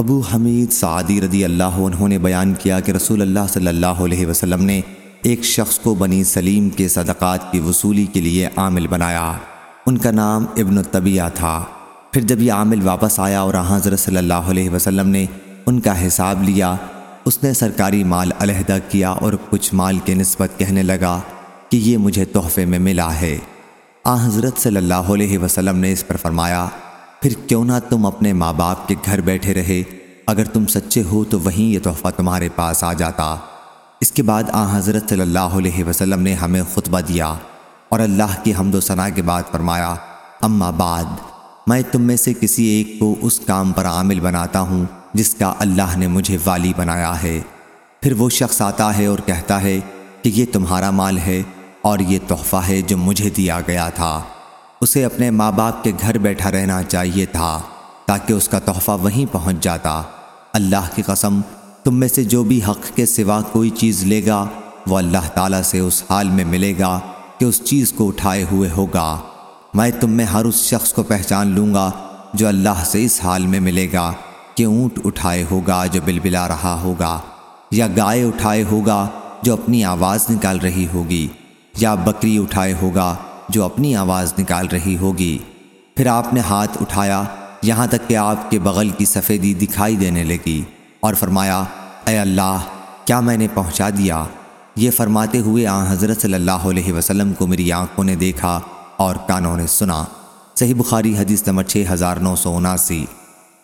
ابو حمید Saadi رضی اللہ عنہ نے بیان کیا کہ رسول اللہ صلی اللہ علیہ وسلم نے ایک شخص کو بنی سلیم کے صدقات کی وصولی کے لیے عامل بنایا۔ ان کا نام ابن الطبیہ تھا۔ پھر جب یہ عامل واپس آیا اور حضرت صلی اللہ علیہ وسلم نے ان کا حساب لیا، اس نے سرکاری مال علیحدہ کیا اور کچھ مال کے نسبت کہنے لگا کہ یہ مجھے تحفے میں ملا ہے۔ آ، حضرت صلی اللہ علیہ وسلم نے اس پر فرمایا پھر کیوں نہ تم اپنے ماں باپ کے گھر بیٹھے رہے؟ اگر تم سچے ہو تو وہیں یہ تحفہ تمہارے پاس آ جاتا۔ اس کے بعد آ حضرت صلی اللہ علیہ وسلم نے ہمیں خطبہ دیا اور اللہ کی حمد و ثناء کے بعد فرمایا، اما بعد، میں تم میں سے کسی ایک کو اس کام پر عامل بناتا ہوں جس کا اللہ نے مجھے والی بنایا ہے۔ پھر وہ شخص آتا ہے اور کہتا ہے کہ یہ تمہارا مال ہے اور یہ تحفہ ہے جو مجھے دیا گیا تھا۔ اسے اپنے ماں باپ کے گھر بیٹھا رہنا چاہیے تھا تاکہ اس کا تحفہ وہیں پہنچ جاتا۔ اللہ کی قسم، تم میں سے جو بھی حق کے سوا کوئی چیز لے گا، وہ اللہ تعالیٰ سے اس حال میں ملے گا کہ اس چیز کو اٹھائے ہوئے ہوگا۔ میں تم میں ہر اس شخص کو پہچان لوں گا جو اللہ سے اس حال میں ملے گا کہ اونٹ اٹھائے ہوگا جو بلبلا رہا ہوگا، یا گائے اٹھائے ہوگا جو اپنی آواز نکال رہی ہوگی، یا بکری اٹھائے ہوگا جو اپنی آواز نکال رہی ہوگی۔ پھر آپ نے ہاتھ اٹھایا، یہاں تک کہ آپ کے بغل کی سفیدی دکھائی دینے لگی اور فرمایا، اے اللہ، کیا میں نے پہنچا دیا؟ یہ فرماتے ہوئے آن حضرت صلی اللہ علیہ وسلم کو میری آنکھوں نے دیکھا اور کانوں نے سنا۔ صحیح بخاری حدیث نمبر 6979